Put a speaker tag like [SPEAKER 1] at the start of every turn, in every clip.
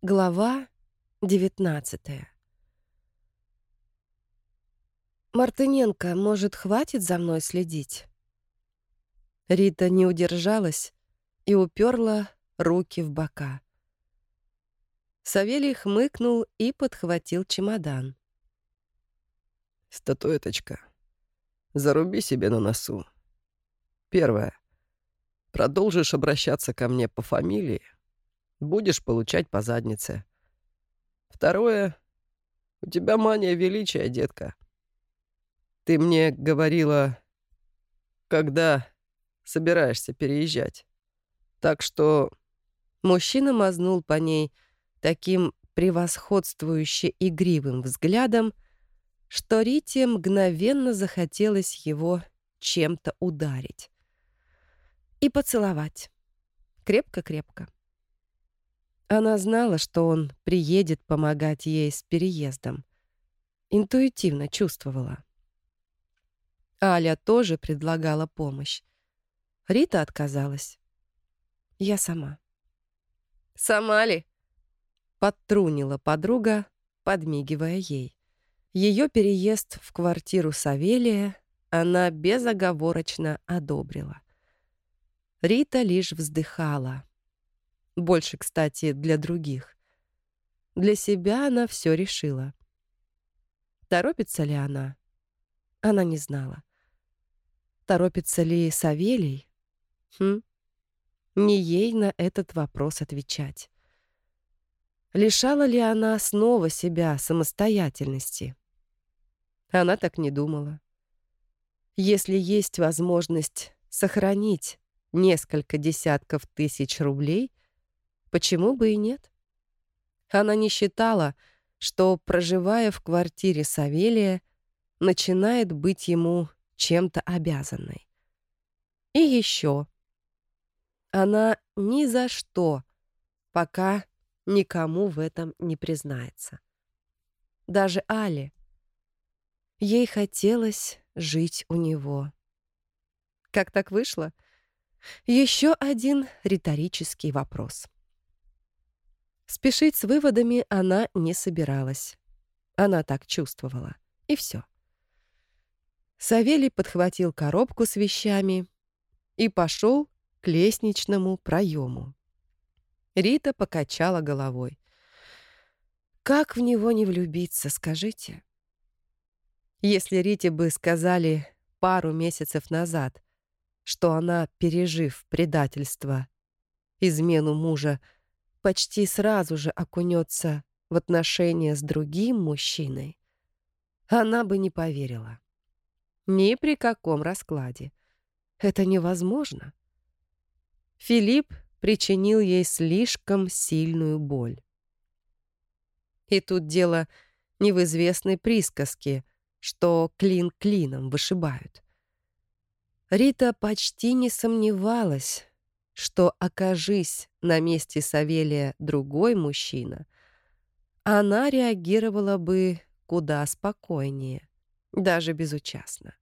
[SPEAKER 1] Глава девятнадцатая. «Мартыненко, может, хватит за мной следить?» Рита не удержалась и уперла руки в бока. Савелий хмыкнул и подхватил чемодан.
[SPEAKER 2] «Статуэточка, заруби себе на носу. Первое. Продолжишь обращаться ко мне по фамилии, будешь получать по заднице. Второе. У тебя мания величия, детка. Ты мне говорила, когда собираешься переезжать. Так что...
[SPEAKER 1] Мужчина мазнул по ней таким превосходствующе игривым взглядом, что Рите мгновенно захотелось его чем-то ударить. И поцеловать. Крепко-крепко. Она знала, что он приедет помогать ей с переездом. Интуитивно чувствовала. Аля тоже предлагала помощь. Рита отказалась. Я сама. «Сама ли?» — подтрунила подруга, подмигивая ей. Ее переезд в квартиру Савелия она безоговорочно одобрила. Рита лишь вздыхала — больше, кстати, для других. Для себя она все решила. Торопится ли она? Она не знала. Торопится ли Савелий? Хм? Не ей на этот вопрос отвечать. Лишала ли она снова себя самостоятельности? Она так не думала. Если есть возможность сохранить несколько десятков тысяч рублей, Почему бы и нет? Она не считала, что, проживая в квартире Савелия, начинает быть ему чем-то обязанной. И еще. Она ни за что пока никому в этом не признается. Даже Али. Ей хотелось жить у него. Как так вышло? Еще один риторический вопрос. Спешить с выводами она не собиралась. Она так чувствовала. И все. Савелий подхватил коробку с вещами и пошел к лестничному проему. Рита покачала головой. Как в него не влюбиться, скажите? Если Рите бы сказали пару месяцев назад, что она, пережив предательство, измену мужа, почти сразу же окунется в отношения с другим мужчиной, она бы не поверила. Ни при каком раскладе. Это невозможно. Филипп причинил ей слишком сильную боль. И тут дело не в известной присказке, что клин клином вышибают. Рита почти не сомневалась, что, окажись на месте Савелия другой мужчина, она реагировала бы куда спокойнее, даже безучастно.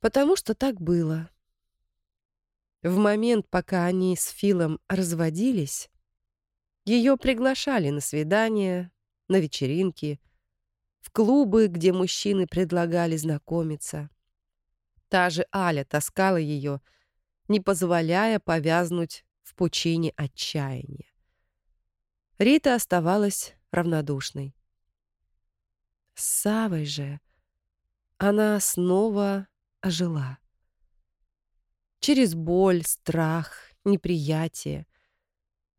[SPEAKER 1] Потому что так было. В момент, пока они с Филом разводились, ее приглашали на свидания, на вечеринки, в клубы, где мужчины предлагали знакомиться. Та же Аля таскала ее не позволяя повязнуть в пучине отчаяния. Рита оставалась равнодушной. С Савой же она снова ожила. Через боль, страх, неприятие,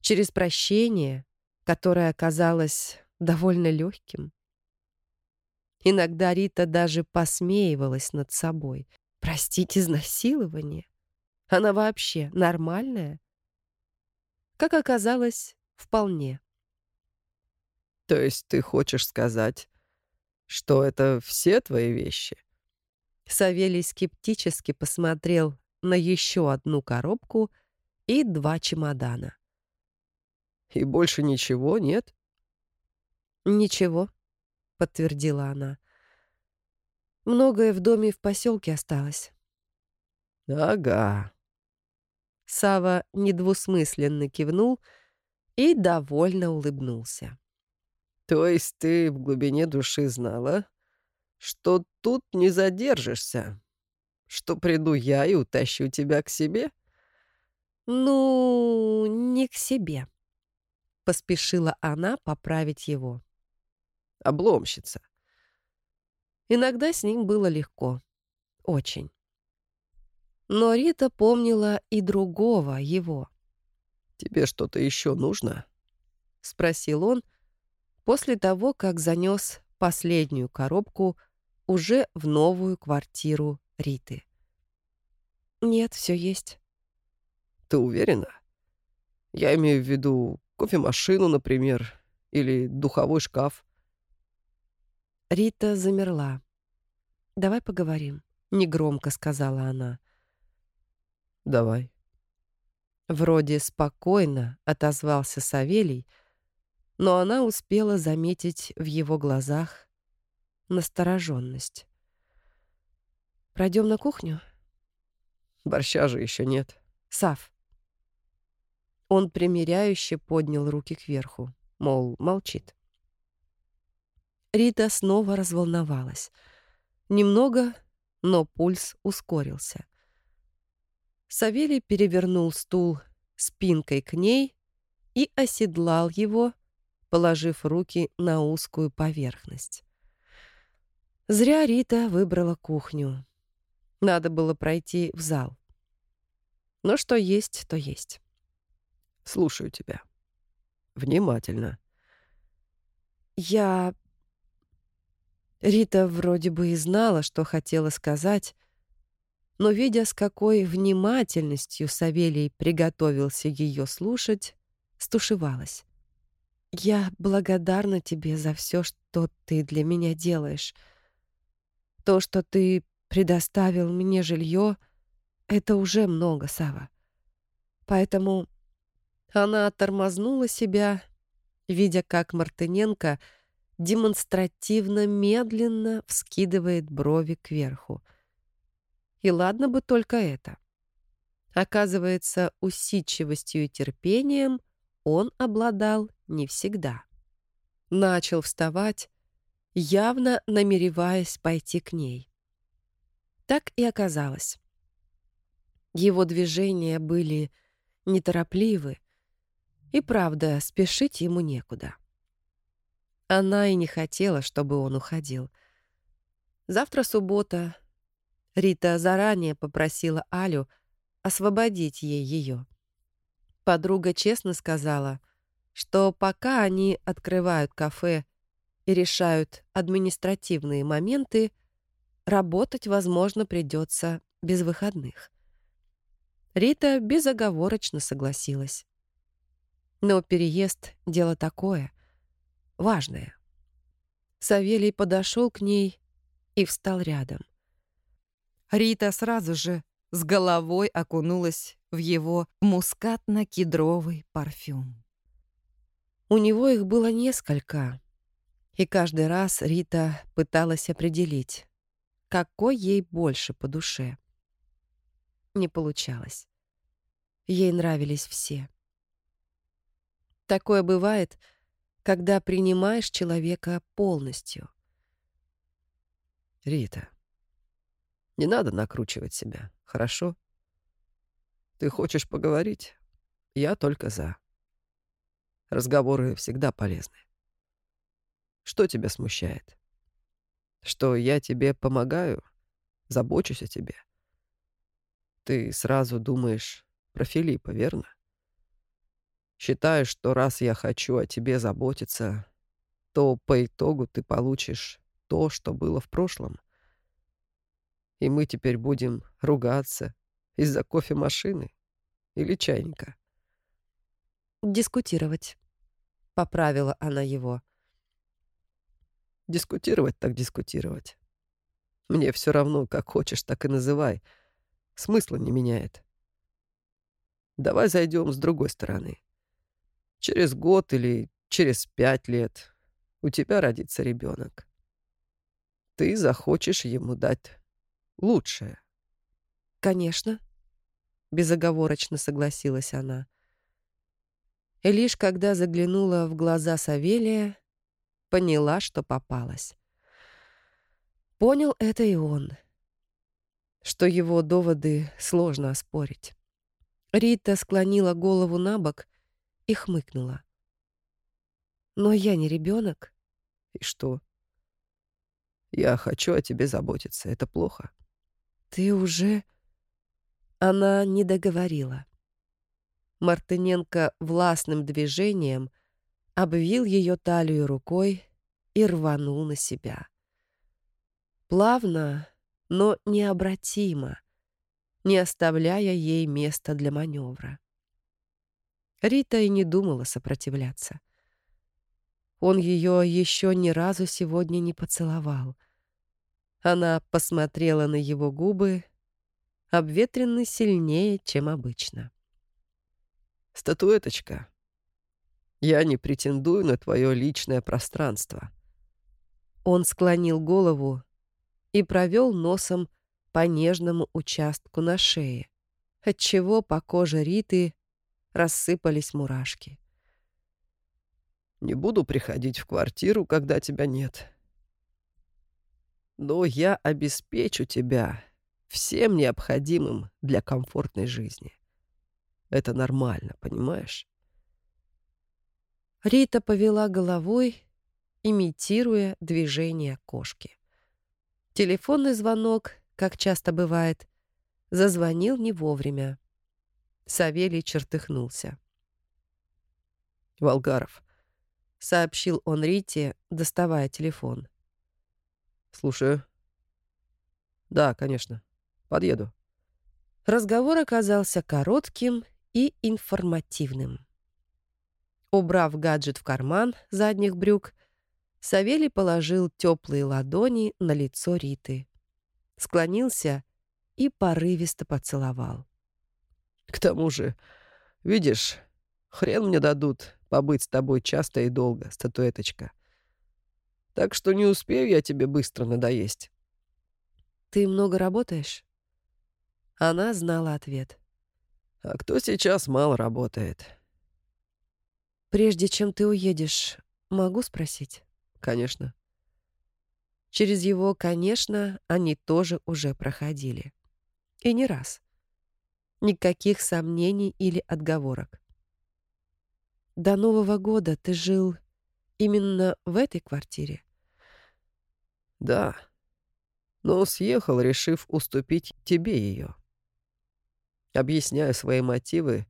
[SPEAKER 1] через прощение, которое оказалось довольно легким. Иногда Рита даже посмеивалась над собой. Простить изнасилование. Она вообще нормальная? Как оказалось, вполне.
[SPEAKER 2] То есть ты хочешь сказать, что это все твои вещи?
[SPEAKER 1] Савелий скептически посмотрел на еще одну коробку и два чемодана.
[SPEAKER 2] И больше ничего нет?
[SPEAKER 1] Ничего, подтвердила она. Многое в доме в поселке осталось.
[SPEAKER 2] Ага,
[SPEAKER 1] Сава недвусмысленно кивнул и довольно улыбнулся.
[SPEAKER 2] То есть ты в глубине души знала, что тут не задержишься, что приду я и утащу тебя к себе?
[SPEAKER 1] Ну, не к себе. Поспешила она поправить его.
[SPEAKER 2] Обломщица.
[SPEAKER 1] Иногда с ним было легко. Очень. Но Рита помнила и другого его.
[SPEAKER 2] «Тебе что-то еще нужно?»
[SPEAKER 1] — спросил он после того, как занес последнюю коробку уже в новую квартиру Риты. «Нет, все есть».
[SPEAKER 2] «Ты уверена? Я имею в виду кофемашину, например, или духовой шкаф».
[SPEAKER 1] Рита замерла. «Давай поговорим», — негромко сказала она.
[SPEAKER 2] «Давай».
[SPEAKER 1] Вроде спокойно отозвался Савелий, но она успела заметить в его глазах настороженность. «Пройдем на кухню?»
[SPEAKER 2] «Борща же еще нет».
[SPEAKER 1] «Сав». Он примиряюще поднял руки кверху, мол, молчит. Рита снова разволновалась. Немного, но пульс ускорился. Савелий перевернул стул спинкой к ней и оседлал его, положив руки на узкую поверхность. Зря Рита выбрала кухню. Надо было пройти в зал. Но что есть, то есть.
[SPEAKER 2] Слушаю тебя. Внимательно.
[SPEAKER 1] Я... Рита вроде бы и знала, что хотела сказать, но, видя, с какой внимательностью Савелий приготовился ее слушать, стушевалась. «Я благодарна тебе за все, что ты для меня делаешь. То, что ты предоставил мне жилье, это уже много, Сава. Поэтому она тормознула себя, видя, как Мартыненко демонстративно медленно вскидывает брови кверху — и ладно бы только это. Оказывается, усидчивостью и терпением он обладал не всегда. Начал вставать, явно намереваясь пойти к ней. Так и оказалось. Его движения были неторопливы, и, правда, спешить ему некуда. Она и не хотела, чтобы он уходил. Завтра суббота, Рита заранее попросила Алю освободить ей ее. Подруга честно сказала, что пока они открывают кафе и решают административные моменты, работать, возможно, придется без выходных. Рита безоговорочно согласилась. Но переезд — дело такое, важное. Савелий подошел к ней и встал рядом. Рита сразу же с головой окунулась в его мускатно-кедровый парфюм. У него их было несколько, и каждый раз Рита пыталась определить, какой ей больше по душе. Не получалось. Ей нравились все. Такое бывает, когда принимаешь человека полностью.
[SPEAKER 2] «Рита, не надо накручивать себя, хорошо? Ты хочешь поговорить? Я только за. Разговоры всегда полезны. Что тебя смущает? Что я тебе помогаю, забочусь о тебе. Ты сразу думаешь про Филиппа, верно? Считаешь, что раз я хочу о тебе заботиться, то по итогу ты получишь то, что было в прошлом и мы теперь будем ругаться из-за кофемашины или чайника.
[SPEAKER 1] «Дискутировать», — поправила она его.
[SPEAKER 2] «Дискутировать так дискутировать. Мне все равно, как хочешь, так и называй. Смысла не меняет. Давай зайдем с другой стороны. Через год или через пять лет у тебя родится ребенок. Ты захочешь ему дать лучшее.
[SPEAKER 1] Конечно, безоговорочно согласилась она. И лишь когда заглянула в глаза Савелия, поняла, что попалась. Понял это и он, что его доводы сложно оспорить. Рита склонила голову на бок и хмыкнула. «Но я не ребенок.
[SPEAKER 2] «И что?» «Я хочу о тебе заботиться. Это плохо».
[SPEAKER 1] «Ты уже...» Она не договорила. Мартыненко властным движением обвил ее талию рукой и рванул на себя. Плавно, но необратимо, не оставляя ей места для маневра. Рита и не думала сопротивляться. Он ее еще ни разу сегодня не поцеловал. Она посмотрела на его губы, обветренный сильнее, чем обычно.
[SPEAKER 2] «Статуэточка, я не претендую на твое личное пространство».
[SPEAKER 1] Он склонил голову и провел носом по нежному участку на шее, отчего по коже Риты рассыпались мурашки.
[SPEAKER 2] «Не буду приходить в квартиру, когда тебя нет. Но я обеспечу тебя всем необходимым для комфортной жизни. Это нормально, понимаешь?
[SPEAKER 1] Рита повела головой, имитируя движение кошки. Телефонный звонок, как часто бывает, зазвонил не вовремя. Савелий чертыхнулся.
[SPEAKER 2] «Волгаров», —
[SPEAKER 1] сообщил он Рите, доставая телефон.
[SPEAKER 2] «Слушаю». «Да, конечно». Подъеду».
[SPEAKER 1] Разговор оказался коротким и информативным. Убрав гаджет в карман задних брюк, Савелий положил теплые ладони на лицо Риты, склонился и порывисто поцеловал.
[SPEAKER 2] «К тому же, видишь, хрен мне дадут побыть с тобой часто и долго, статуэточка. Так что не успею я тебе быстро надоесть».
[SPEAKER 1] «Ты много работаешь?» Она знала ответ.
[SPEAKER 2] «А кто сейчас мало работает?»
[SPEAKER 1] «Прежде чем ты уедешь, могу спросить?»
[SPEAKER 2] «Конечно».
[SPEAKER 1] Через его «конечно» они тоже уже проходили. И не раз. Никаких сомнений или отговорок. До Нового года ты жил именно в этой квартире?
[SPEAKER 2] Да. Но съехал, решив уступить тебе ее объясняю свои мотивы,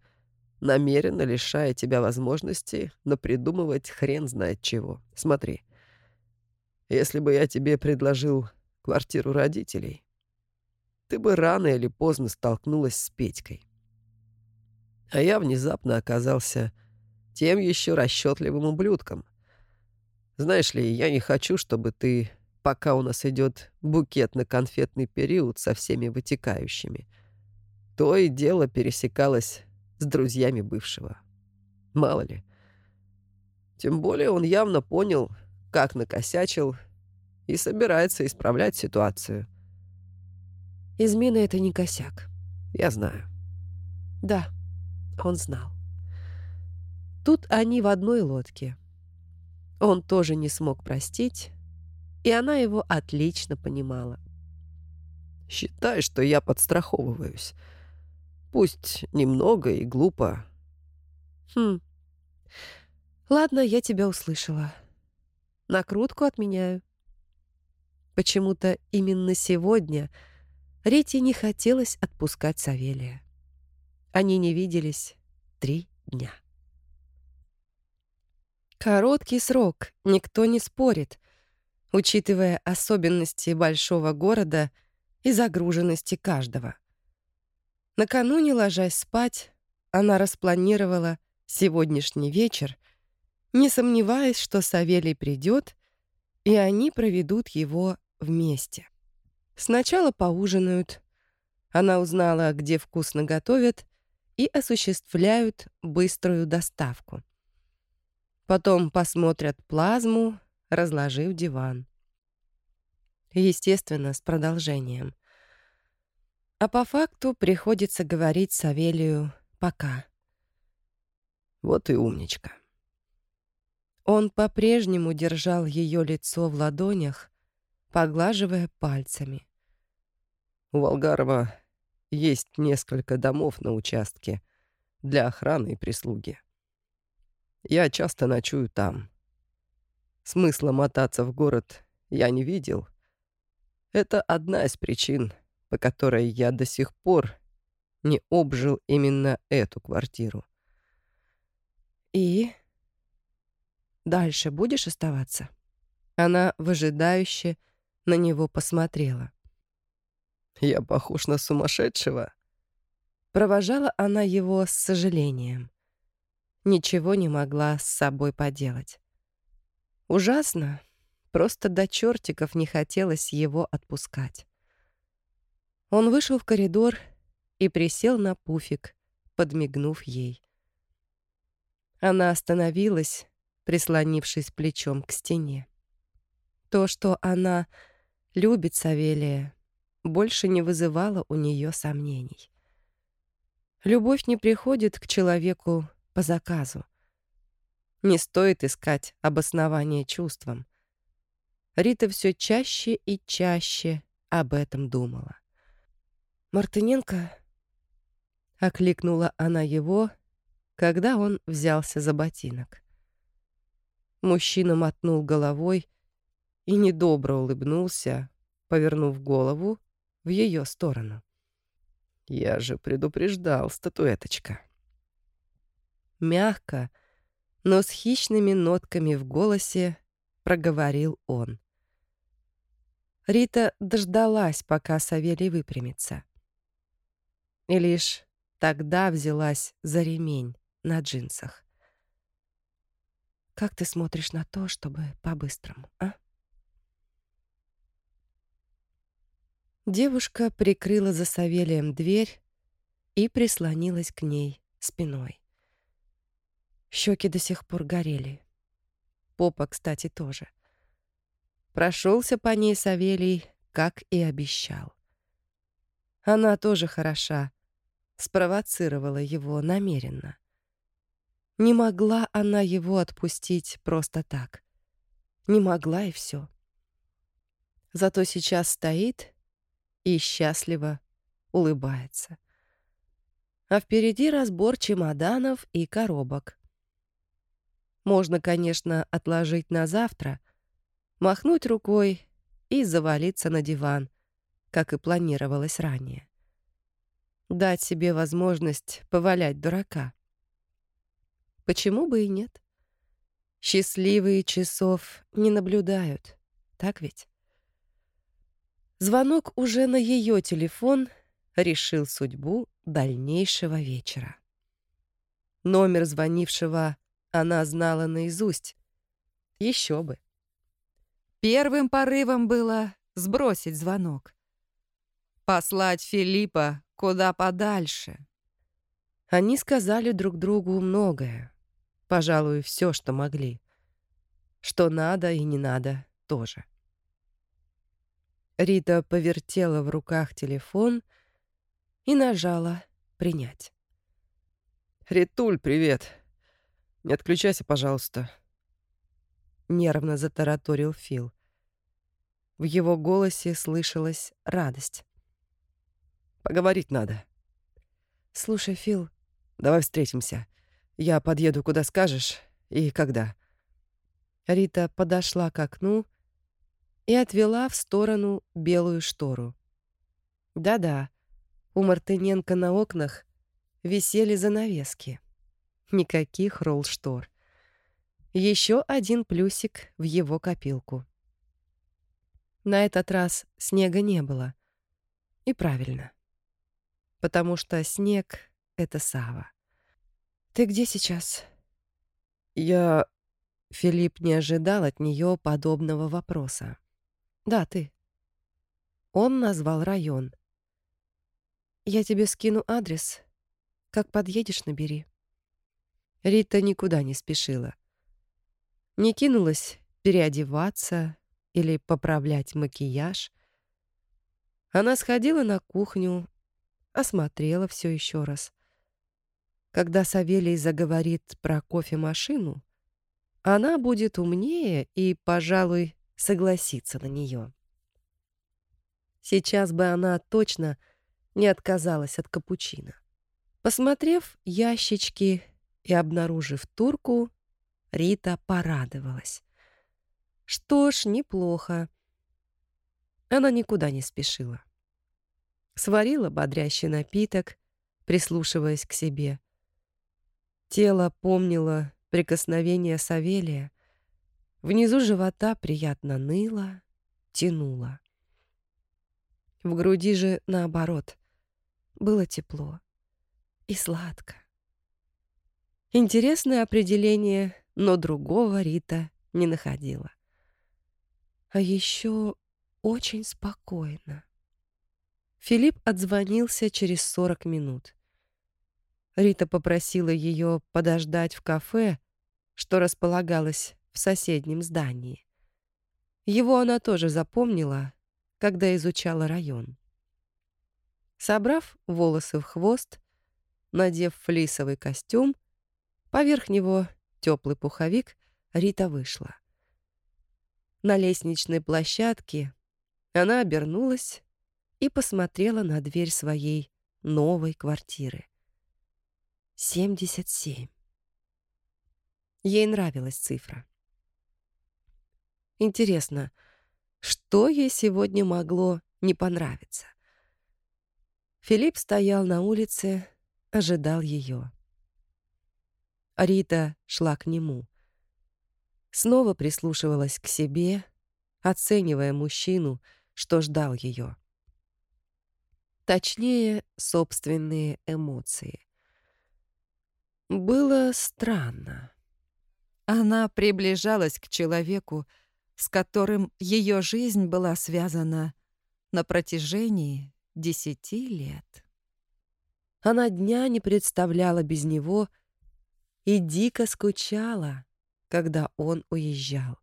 [SPEAKER 2] намеренно лишая тебя возможности напридумывать хрен знает чего. Смотри, если бы я тебе предложил квартиру родителей, ты бы рано или поздно столкнулась с Петькой. А я внезапно оказался тем еще расчетливым ублюдком. Знаешь ли, я не хочу, чтобы ты, пока у нас идет букетно-конфетный период со всеми вытекающими, то и дело пересекалась с друзьями бывшего. Мало ли. Тем более он явно понял, как накосячил, и собирается исправлять ситуацию.
[SPEAKER 1] Измена — это не косяк.
[SPEAKER 2] Я знаю.
[SPEAKER 1] Да, он знал. Тут они в одной лодке. Он тоже не смог простить, и она его отлично понимала.
[SPEAKER 2] «Считай, что я подстраховываюсь», Пусть немного и глупо.
[SPEAKER 1] Хм. Ладно, я тебя услышала. Накрутку отменяю. Почему-то именно сегодня Рите не хотелось отпускать Савелия. Они не виделись три дня. Короткий срок, никто не спорит, учитывая особенности большого города и загруженности каждого. Накануне, ложась спать, она распланировала сегодняшний вечер, не сомневаясь, что Савелий придет, и они проведут его вместе. Сначала поужинают. Она узнала, где вкусно готовят, и осуществляют быструю доставку. Потом посмотрят плазму, разложив диван. Естественно, с продолжением — а по факту приходится говорить Савелию «пока».
[SPEAKER 2] Вот и умничка.
[SPEAKER 1] Он по-прежнему держал ее лицо в ладонях, поглаживая пальцами.
[SPEAKER 2] У Волгарова есть несколько домов на участке для охраны и прислуги. Я часто ночую там. Смысла мотаться в город я не видел. Это одна из причин, по которой я до сих пор не обжил именно эту квартиру.
[SPEAKER 1] И дальше будешь оставаться? Она выжидающе на него посмотрела.
[SPEAKER 2] Я похож на сумасшедшего.
[SPEAKER 1] Провожала она его с сожалением. Ничего не могла с собой поделать. Ужасно, просто до чертиков не хотелось его отпускать. Он вышел в коридор и присел на пуфик, подмигнув ей. Она остановилась, прислонившись плечом к стене. То, что она любит Савелия, больше не вызывало у нее сомнений. Любовь не приходит к человеку по заказу. Не стоит искать обоснование чувствам. Рита все чаще и чаще об этом думала. «Мартыненко?» — окликнула она его, когда он взялся за ботинок. Мужчина мотнул головой и недобро улыбнулся, повернув голову в ее сторону.
[SPEAKER 2] «Я же предупреждал, статуэточка».
[SPEAKER 1] Мягко, но с хищными нотками в голосе проговорил он. Рита дождалась, пока Савелий выпрямится. И лишь тогда взялась за ремень на джинсах. «Как ты смотришь на то, чтобы по-быстрому, а?» Девушка прикрыла за Савелием дверь и прислонилась к ней спиной. Щеки до сих пор горели. Попа, кстати, тоже. Прошелся по ней Савелий, как и обещал. Она тоже хороша, спровоцировала его намеренно. Не могла она его отпустить просто так. Не могла и все. Зато сейчас стоит и счастливо улыбается. А впереди разбор чемоданов и коробок. Можно, конечно, отложить на завтра, махнуть рукой и завалиться на диван, как и планировалось ранее. Дать себе возможность повалять дурака. Почему бы и нет? Счастливые часов не наблюдают, так ведь? Звонок уже на ее телефон решил судьбу дальнейшего вечера. Номер звонившего она знала наизусть. Еще бы. Первым порывом было сбросить звонок. Послать Филиппа куда подальше. Они сказали друг другу многое. Пожалуй, все, что могли. Что надо и не надо тоже. Рита повертела в руках телефон и нажала «Принять».
[SPEAKER 2] «Ритуль, привет. Не отключайся, пожалуйста».
[SPEAKER 1] Нервно затараторил Фил. В его голосе слышалась радость.
[SPEAKER 2] «Поговорить надо».
[SPEAKER 1] «Слушай, Фил...»
[SPEAKER 2] «Давай встретимся. Я подъеду, куда скажешь и когда».
[SPEAKER 1] Рита подошла к окну и отвела в сторону белую штору. Да-да, у Мартыненко на окнах висели занавески. Никаких ролл-штор. Еще один плюсик в его копилку. На этот раз снега не было. И правильно. Потому что снег — это Сава. «Ты где сейчас?»
[SPEAKER 2] «Я...»
[SPEAKER 1] Филипп не ожидал от нее подобного вопроса. «Да, ты». Он назвал район. «Я тебе скину адрес. Как подъедешь, набери». Рита никуда не спешила. Не кинулась переодеваться или поправлять макияж. Она сходила на кухню, осмотрела все еще раз. когда Савелий заговорит про кофемашину, она будет умнее и, пожалуй, согласится на нее. Сейчас бы она точно не отказалась от капучино. Посмотрев ящички и обнаружив турку, Рита порадовалась. Что ж, неплохо. Она никуда не спешила. Сварила бодрящий напиток, прислушиваясь к себе. Тело помнило прикосновение Савелия. Внизу живота приятно ныло, тянуло. В груди же, наоборот, было тепло и сладко. Интересное определение, но другого Рита не находила. А еще очень спокойно. Филипп отзвонился через 40 минут. Рита попросила ее подождать в кафе, что располагалось в соседнем здании. Его она тоже запомнила, когда изучала район. Собрав волосы в хвост, надев флисовый костюм, поверх него теплый пуховик, Рита вышла. На лестничной площадке она обернулась и посмотрела на дверь своей новой квартиры. 77. Ей нравилась цифра. Интересно, что ей сегодня могло не понравиться? Филипп стоял на улице, ожидал ее. Рита шла к нему. Снова прислушивалась к себе, оценивая мужчину, что ждал ее. Точнее, собственные эмоции. Было странно. Она приближалась к человеку, с которым ее жизнь была связана на протяжении десяти лет. Она дня не представляла без него и дико скучала, когда он уезжал.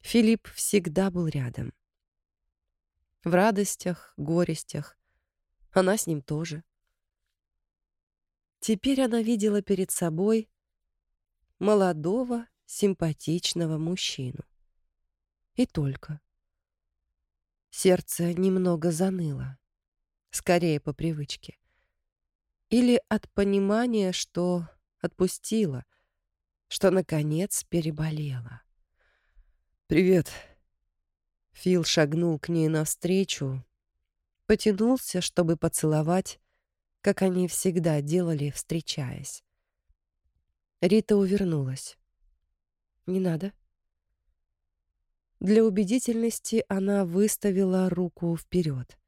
[SPEAKER 1] Филипп всегда был рядом. В радостях, горестях. Она с ним тоже. Теперь она видела перед собой молодого, симпатичного мужчину. И только. Сердце немного заныло. Скорее по привычке. Или от понимания, что отпустила, что, наконец, переболела.
[SPEAKER 2] «Привет».
[SPEAKER 1] Фил шагнул к ней навстречу, потянулся, чтобы поцеловать, как они всегда делали, встречаясь. Рита увернулась. «Не надо». Для убедительности она выставила руку вперед.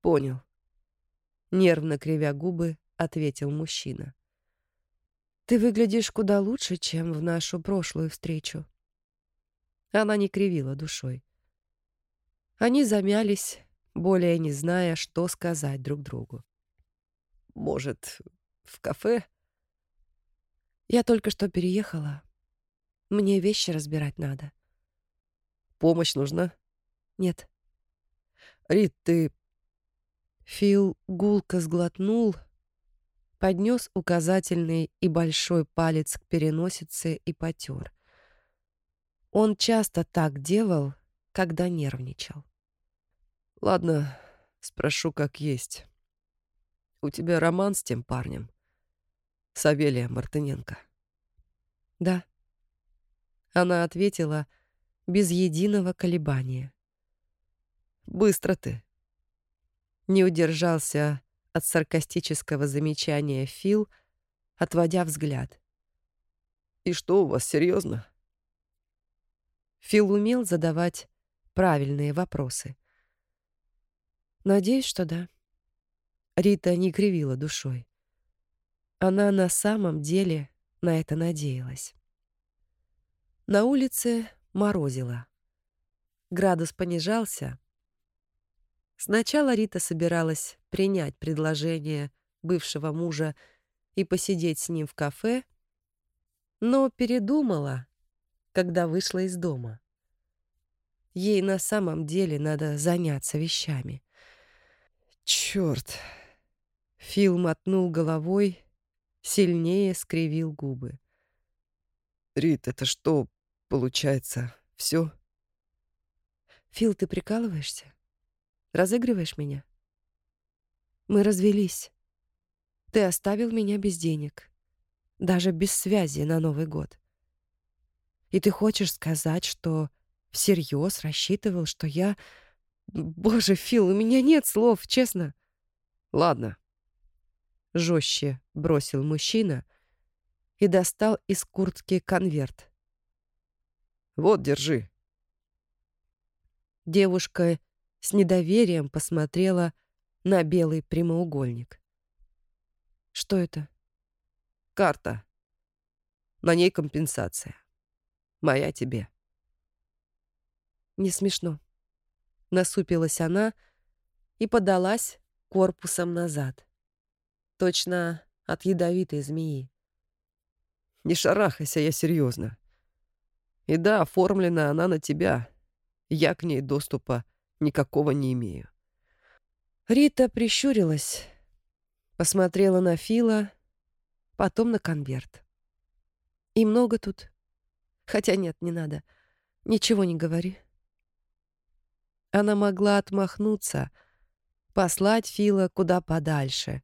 [SPEAKER 1] «Понял», — нервно кривя губы, ответил мужчина. «Ты выглядишь куда лучше, чем в нашу прошлую встречу». Она не кривила душой. Они замялись, более не зная, что сказать друг другу.
[SPEAKER 2] «Может, в кафе?»
[SPEAKER 1] «Я только что переехала. Мне вещи разбирать надо.
[SPEAKER 2] Помощь нужна?
[SPEAKER 1] Нет.
[SPEAKER 2] Рит, ты...
[SPEAKER 1] Фил гулко сглотнул, поднес указательный и большой палец к переносице и потер. Он часто так делал, когда нервничал.
[SPEAKER 2] Ладно, спрошу как есть. У тебя роман с тем парнем? Савелия Мартыненко.
[SPEAKER 1] Да. Она ответила без единого колебания.
[SPEAKER 2] «Быстро ты!»
[SPEAKER 1] Не удержался от саркастического замечания Фил, отводя взгляд.
[SPEAKER 2] «И что у вас, серьезно?
[SPEAKER 1] Фил умел задавать правильные вопросы. «Надеюсь, что да». Рита не кривила душой. Она на самом деле на это надеялась. На улице морозило. Градус понижался. Сначала Рита собиралась принять предложение бывшего мужа и посидеть с ним в кафе, но передумала, когда вышла из дома. Ей на самом деле надо заняться вещами.
[SPEAKER 2] Черт!
[SPEAKER 1] Фил мотнул головой, сильнее скривил губы.
[SPEAKER 2] «Рит, это что, получается, все?
[SPEAKER 1] «Фил, ты прикалываешься? Разыгрываешь меня?» «Мы развелись. Ты оставил меня без денег, даже без связи на Новый год. И ты хочешь сказать, что всерьез рассчитывал, что я... Боже, Фил, у меня нет слов, честно».
[SPEAKER 2] «Ладно, —
[SPEAKER 1] жестче бросил мужчина и достал из куртки конверт.
[SPEAKER 2] «Вот, держи».
[SPEAKER 1] Девушка с недоверием посмотрела на белый прямоугольник. «Что это?»
[SPEAKER 2] «Карта. На ней компенсация. Моя тебе».
[SPEAKER 1] «Не смешно». Насупилась она и подалась корпусом назад. Точно от ядовитой змеи.
[SPEAKER 2] Не шарахайся, я серьезно. И да, оформлена она на тебя. Я к ней доступа никакого не имею.
[SPEAKER 1] Рита прищурилась, посмотрела на Фила, потом на конверт. И много тут. Хотя нет, не надо. Ничего не говори. Она могла отмахнуться, послать Фила куда подальше,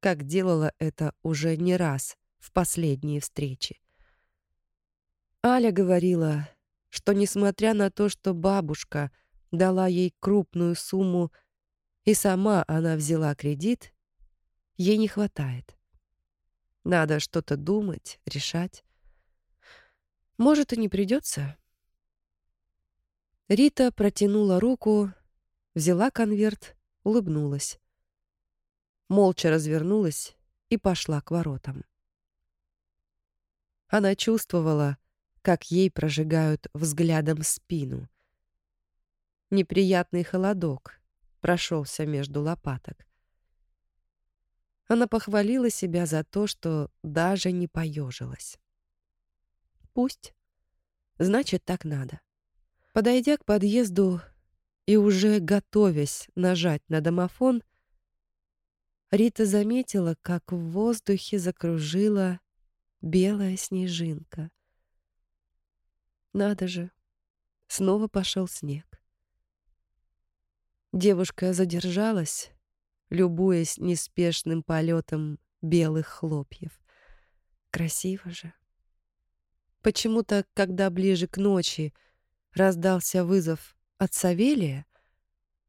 [SPEAKER 1] как делала это уже не раз в последние встречи. Аля говорила, что несмотря на то, что бабушка дала ей крупную сумму и сама она взяла кредит, ей не хватает. Надо что-то думать, решать. Может, и не придется. Рита протянула руку, взяла конверт, улыбнулась молча развернулась и пошла к воротам. Она чувствовала, как ей прожигают взглядом спину. Неприятный холодок прошелся между лопаток. Она похвалила себя за то, что даже не поежилась. Пусть. Значит, так надо. Подойдя к подъезду и уже готовясь нажать на домофон, Рита заметила, как в воздухе закружила белая снежинка. Надо же, снова пошел снег. Девушка задержалась, любуясь неспешным полетом белых хлопьев. Красиво же. Почему-то, когда ближе к ночи раздался вызов от Савелия,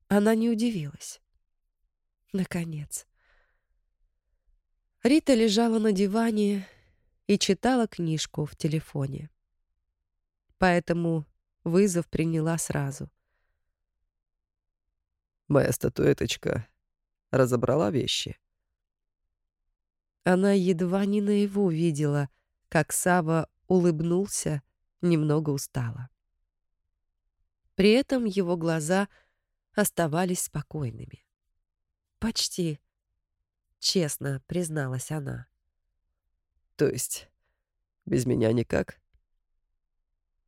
[SPEAKER 1] она не удивилась. Наконец. Рита лежала на диване и читала книжку в телефоне. Поэтому вызов приняла сразу.
[SPEAKER 2] «Моя статуэточка разобрала вещи?»
[SPEAKER 1] Она едва не наяву видела, как Сава улыбнулся, немного устало. При этом его глаза оставались спокойными. Почти честно призналась она.
[SPEAKER 2] То есть без меня никак?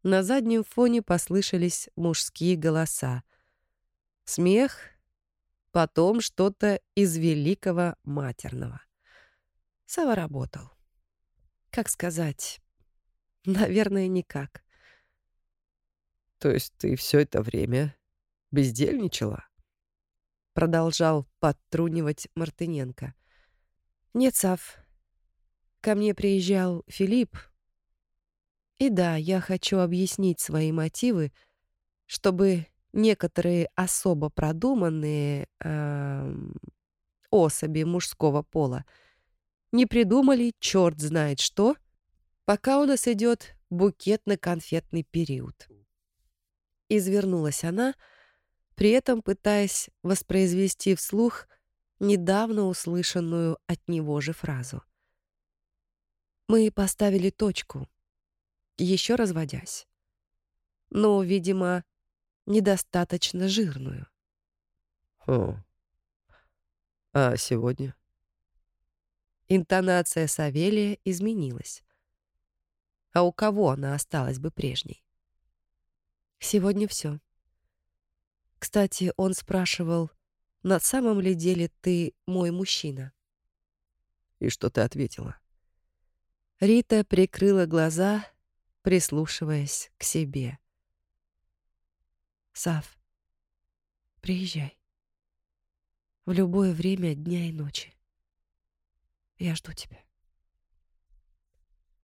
[SPEAKER 1] На заднем фоне послышались мужские голоса. Смех, потом что-то из великого матерного. Сава работал. Как сказать? Наверное, никак.
[SPEAKER 2] То есть ты все это время бездельничала?
[SPEAKER 1] Продолжал подтрунивать Мартыненко. «Нет, Сав. Ко мне приезжал Филипп. И да, я хочу объяснить свои мотивы, чтобы некоторые особо продуманные э, особи мужского пола не придумали черт знает что, пока у нас идет букетно-конфетный период. Извернулась она, при этом пытаясь воспроизвести вслух недавно услышанную от него же фразу. Мы поставили точку, еще разводясь. Но, видимо, недостаточно жирную.
[SPEAKER 2] О. А сегодня?
[SPEAKER 1] Интонация Савелия изменилась. А у кого она осталась бы прежней? Сегодня все. Кстати, он спрашивал, на самом ли деле ты мой мужчина?
[SPEAKER 2] И что ты ответила?
[SPEAKER 1] Рита прикрыла глаза, прислушиваясь к себе. Сав, приезжай. В любое время дня и ночи. Я жду тебя.